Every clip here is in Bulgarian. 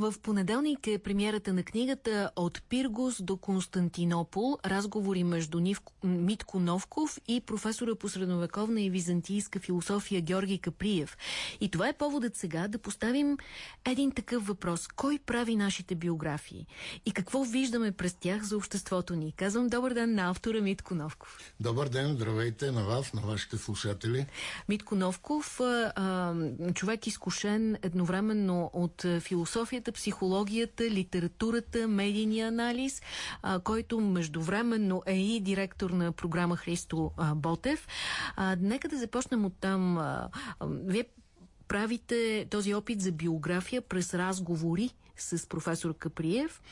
В понеделник е премиерата на книгата От Пиргос до Константинопол. Разговори между Нивко, Митко Новков и професора по средновековна и византийска философия Георги Каприев. И това е поводът сега да поставим един такъв въпрос. Кой прави нашите биографии? И какво виждаме през тях за обществото ни? Казвам добър ден на автора Митко Новков. Добър ден, здравейте на вас, на вашите слушатели. Митко Новков, човек изкушен едновременно от философията философията, психологията, литературата, медийния анализ, а, който междувременно е и директор на програма Христо а, Ботев. А, нека да започнем от там. Вие правите този опит за биография през разговори с професор Каприев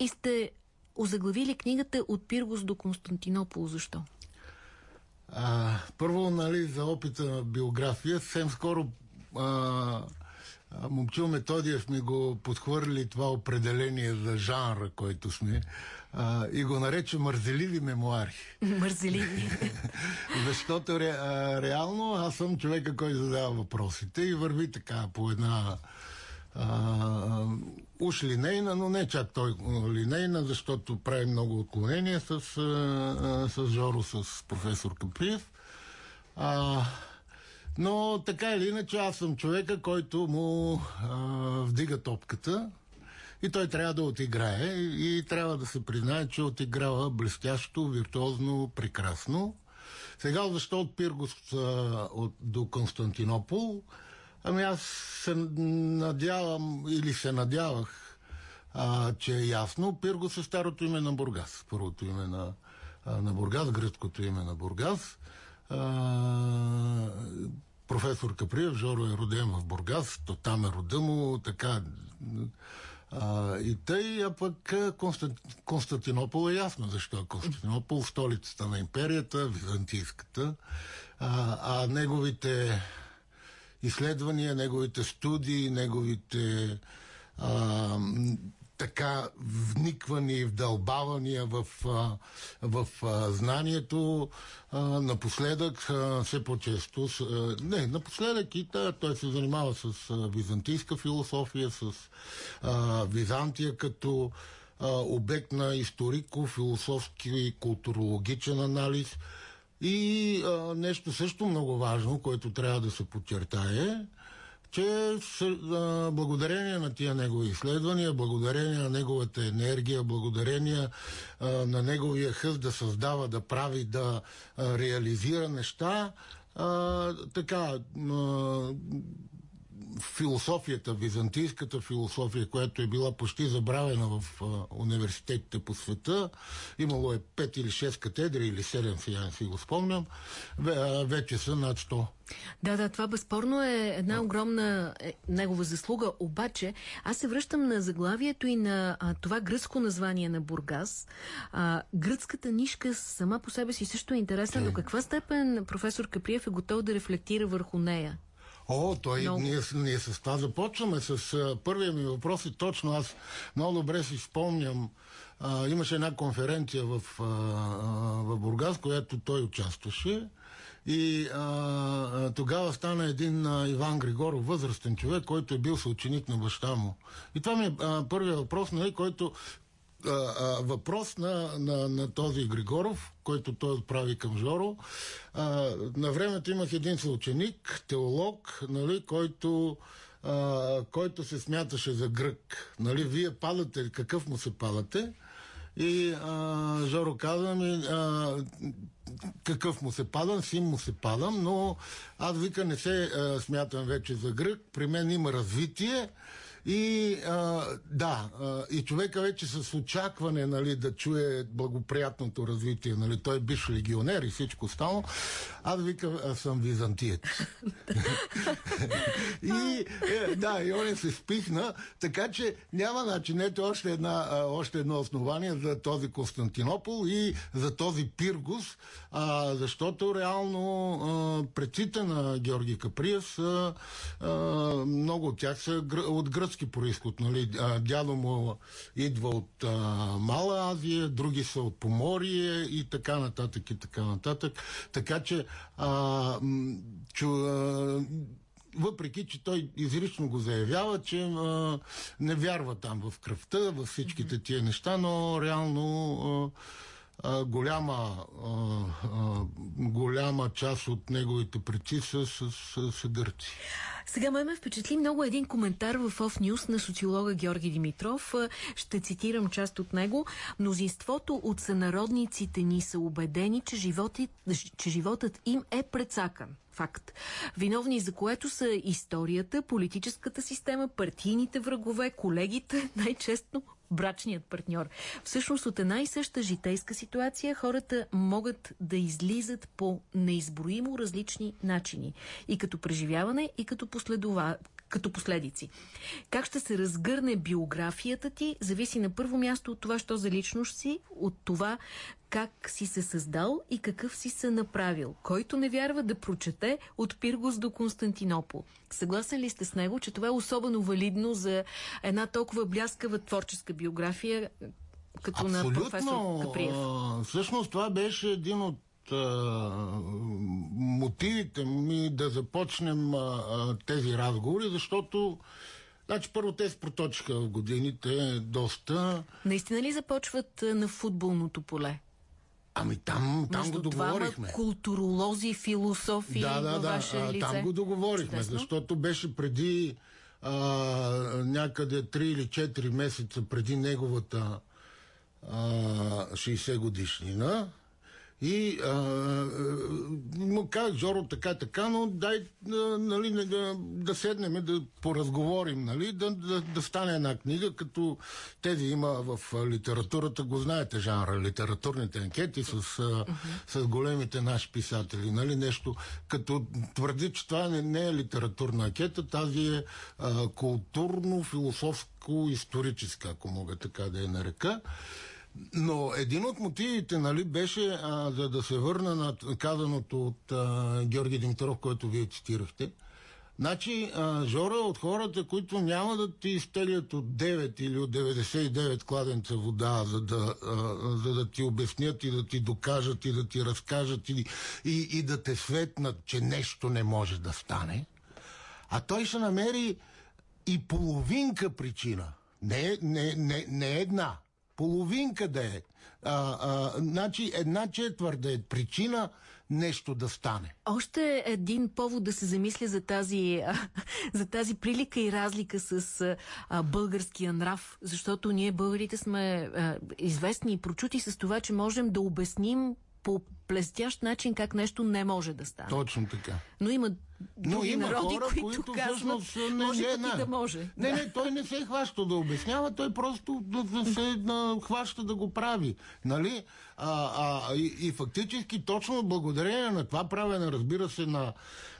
и сте озаглавили книгата От Пиргос до Константинопол. Защо? А, първо, нали, за опита на биография, съвсем скоро а, Момчил Методиев ми го подхвърли това определение за жанра, който сме а, и го нарече мързеливи мемуари. Мързеливи. Защото ре, а, реално аз съм човека, който задава въпросите и върви така по една а, уж линейна, но не чак той линейна, защото прави много отклонения с, а, с Жоро, с професор Каприев. А, но така или иначе аз съм човека, който му а, вдига топката и той трябва да отиграе и трябва да се признае, че отиграва блестящо, виртуозно, прекрасно. Сега защо от Пиргос а, от, до Константинопол? Ами аз се надявам или се надявах, а, че е ясно. Пиргос е старото име на Бургас. Първото име на, а, на Бургас, гръцкото име на Бургас. Професор Каприев, Жоро е роден в Бургас, то там е рода му, така. А, и тъй, а пък Констант... Константинопол е ясно защо. Константинопол, столицата на империята, византийската, а, а неговите изследвания, неговите студии, неговите а, така вниквания и вдълбавания в, в, знанието напоследък все по-често не, напоследък и та, той се занимава с византийска философия, с Византия като обект на историко-философски и културологичен анализ. И а, нещо също много важно, което трябва да се подчертае, че благодарение на тия негови изследвания, благодарение на неговата енергия, благодарение на неговия хъст да създава, да прави, да реализира неща, така философията, византийската философия, която е била почти забравена в а, университетите по света, имало е 5 или 6 катедри или 7, сега не си го спомням, вече са над 100. Да, да, това безспорно е една огромна е, негова заслуга, обаче аз се връщам на заглавието и на а, това гръцко название на Бургас. А, гръцката нишка сама по себе си също е интересна. До каква степен професор Каприев е готов да рефлектира върху нея? О, той, много. ние, ние с това започваме. С а, първия ми въпрос и точно аз много добре си спомням. А, имаше една конференция в, а, в Бургас, която той участваше. И а, тогава стана един а, Иван Григоров, възрастен човек, който е бил съученик на баща му. И това ми е а, първият въпрос, нали, който а, а, въпрос на, на, на този Григоров, който той отправи към Жоро. А, на времето имах един съученик, теолог, нали, който, а, който се смяташе за грък. Нали, вие падате, какъв му се падате? И а, Жоро каза ми, а, какъв му се падам, син му се падам, но аз вика не се а, смятам вече за грък, при мен има развитие и а, да, а, и човека вече с очакване нали, да чуе благоприятното развитие, нали, той е биш легионер и всичко стало, аз вика аз съм византиец. и е, да, и он се спихна, така че няма начин. Ето още, една, а, още едно основание за този Константинопол и за този Пиргус, а, защото реално а, предците на Георги Каприев са а, много от тях са от гръцки гръцки происход. Нали? Дядо му идва от а, Мала Азия, други са от Поморие и така нататък и така нататък. Така че а, чу, а, въпреки, че той изрично го заявява, че а, не вярва там в кръвта, в всичките тия неща, но реално а, голяма, голяма част от неговите предци са, са, са, са гърци. Сега ме ме впечатли много един коментар в Off News на социолога Георги Димитров. Ще цитирам част от него. Мнозинството от сънародниците ни са убедени, че животът, че животът им е прецакан. Факт. Виновни за което са историята, политическата система, партийните врагове, колегите, най-честно брачният партньор. Всъщност от една и съща житейска ситуация хората могат да излизат по неизброимо различни начини. И като преживяване, и като последова, като последици. Как ще се разгърне биографията ти, зависи на първо място от това, що за личност си, от това как си се създал и какъв си се направил. Който не вярва да прочете от Пиргос до Константинопол. Съгласен ли сте с него, че това е особено валидно за една толкова бляскава творческа биография, като Абсолютно. на професор Каприев? Всъщност това беше един от мотивите ми да започнем а, тези разговори, защото Значи първо те се проточиха в годините доста. Наистина ли започват на футболното поле? Ами там, там Между го договорихме. Двама културолози, философи да, да, във да, ваше а, лице. Там го договорихме, Чудесно. защото беше преди а, някъде 3 или 4 месеца преди неговата а, 60 годишнина. И а, му казах, Жоро, така, така, но дай а, нали, да, да седнем, да поразговорим, нали, да, да, да стане една книга, като тези има в литературата, го знаете жанра, литературните анкети с, uh-huh. с големите наши писатели, нали, нещо, като твърди, че това не, не е литературна анкета, тази е културно-философско-историческа, ако мога така да я нарека. Но един от мотивите нали, беше, а, за да се върна на казаното от а, Георги Димитров, който вие цитирахте. Значи, а, Жора от хората, които няма да ти изтеглят от 9 или от 99 кладенца вода, за да, а, за да ти обяснят и да ти докажат и да ти разкажат и, и, и да те светнат, че нещо не може да стане. А той ще намери и половинка причина. Не, не, не, не една половинка да е. А, а, значи една четвърт да е причина нещо да стане. Още един повод да се замисля за тази, за тази прилика и разлика с а, българския нрав, защото ние българите сме а, известни и прочути с това, че можем да обясним по блестящ начин как нещо не може да стане. Точно така. Но има но има народи, хора, които, които казват, всъщност, не, може не, да може. Не, не, той не се хваща да обяснява, той просто да, да се да, хваща да го прави. Нали? А, а, и, и фактически точно благодарение на това правене, разбира се, на,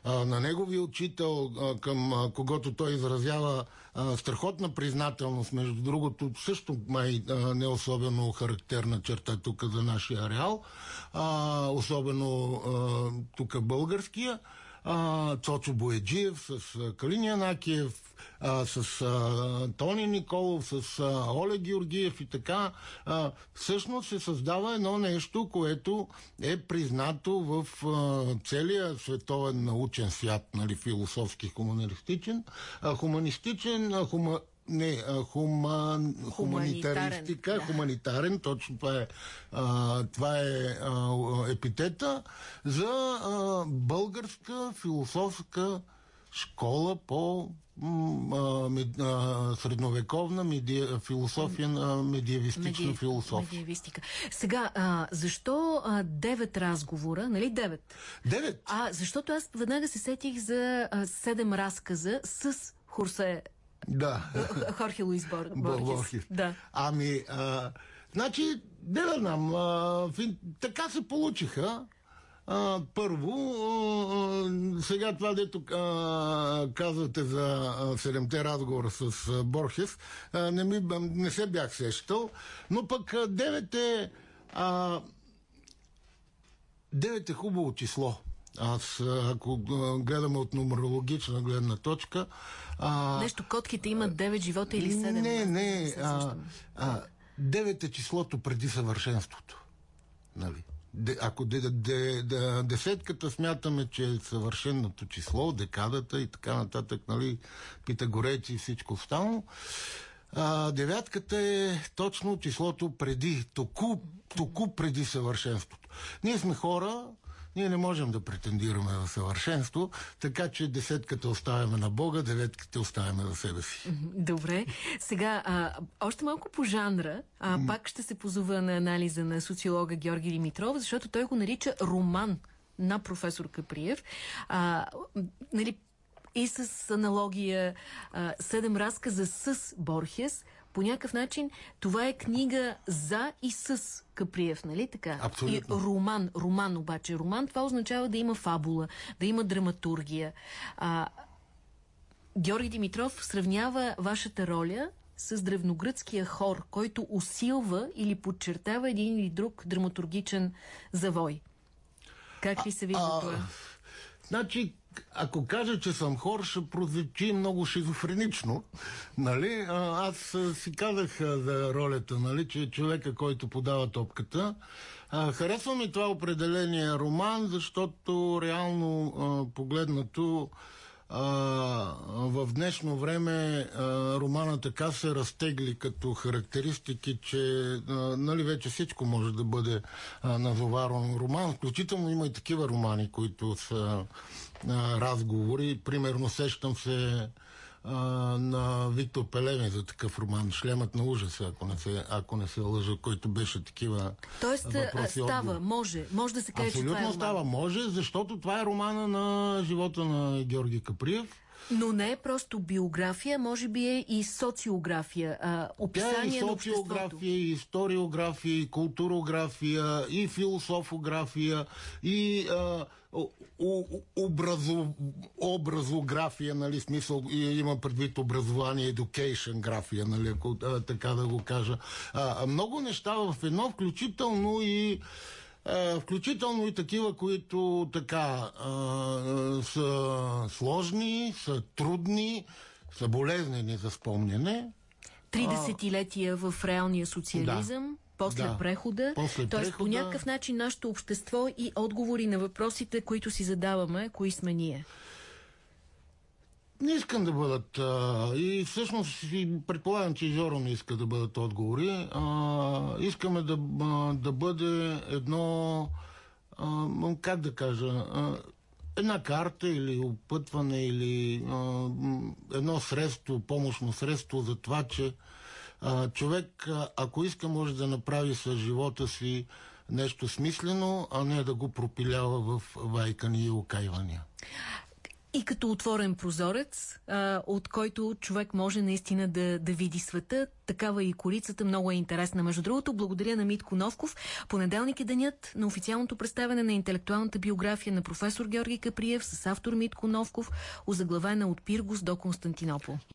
а, на неговия учител, а, към а, когото той изразява а, страхотна признателност, между другото, също май а, не особено характерна черта тук за нашия ареал, а, особено тук българския, а, Цочо Боеджиев, с а, Калин Янакиев, а, с а, Тони Николов, с а, Олег Георгиев и така, а, всъщност се създава едно нещо, което е признато в а, целия световен научен свят, нали, философски, хуманистичен, а, хуманистичен, а, хума, не, хуман, хуманитаристика, да. хуманитарен, точно това е, а, това е а, епитета за а, българска философска школа по а, мед, а, средновековна меди, философия на медиевистична Меди... философия. Медиевистика. Сега, а, защо а, девет разговора, нали девет? Девет? А, защото аз веднага се сетих за а, седем разказа с Хорсе да. Хорхе Луис Бор... Борхес. Да. Ами, а, значи, не да знам, а, така се получиха. А, първо, а, сега това, дето а, казвате за седемте разговора с а, Борхес, а, не, ми, не се бях сещал, но пък а, девет е... А, девет е хубаво число. Аз, ако гледаме от нумерологична гледна точка... А... Нещо, котките имат 9 живота или 7? Не, не. А, а, 9 е числото преди съвършенството. Нали? ако де, де, де, десетката смятаме, че е съвършеното число, декадата и така нататък, нали, питагорейци и всичко останало, а, девятката е точно числото преди, току, току преди съвършенството. Ние сме хора, ние не можем да претендираме за съвършенство, така че десетката оставяме на Бога, деветките оставяме за себе си. Добре. Сега, а, още малко по жанра, а, пак ще се позова на анализа на социолога Георги Димитров, защото той го нарича роман на професор Каприев. А, нали, и с аналогия а, седем разказа с Борхес, по някакъв начин това е книга за и с Каприев, нали така? Абсолютно. И роман, роман обаче. Роман това означава да има фабула, да има драматургия. А, Георги Димитров сравнява вашата роля с древногръцкия хор, който усилва или подчертава един или друг драматургичен завой. Как ли се вижда това? Значи, ако кажа, че съм хор, ще прозвучи много шизофренично. Нали? Аз си казах за ролята, нали, че е човека, който подава топката. Харесва ми това определение роман, защото реално погледнато в днешно време романа така се разтегли като характеристики, че нали, вече всичко може да бъде назоварен роман. Включително има и такива романи, които са разговори. Примерно сещам се а, на Виктор Пелеми за такъв роман Шлемът на ужаса, ако не се, ако не се лъжа, който беше такива Тоест въпроси, става, може, може да се каже, Абсолютно че това е става, може, защото това е романа на живота на Георги Каприев. Но не е просто биография, може би е и социография, а, описание е и социография, и историография, и културография, и философография, и а, образо, образография, нали, смисъл, има предвид образование, education графия, нали, ако а, така да го кажа. А, много неща в едно, включително и включително и такива, които така са сложни, са трудни, са болезнени за спомняне. Три десетилетия в реалния социализъм. Да после да, прехода. После Тоест, прехода... по някакъв начин нашето общество и отговори на въпросите, които си задаваме, кои сме ние. Не искам да бъдат. А, и всъщност предполагам, че и Жоро не иска да бъдат отговори. А, искаме да, да бъде едно. А, как да кажа? А, една карта или опътване или а, едно средство, помощно средство за това, че а, човек, ако иска, може да направи с живота си нещо смислено, а не да го пропилява в вайкани и окайвания. И като отворен прозорец, а, от който човек може наистина да, да види света. Такава и корицата много е интересна. Между другото, благодаря на Митко Новков. Понеделник е денят на официалното представяне на интелектуалната биография на професор Георги Каприев с автор Митко Новков, озаглавена от Пиргус до Константинопол.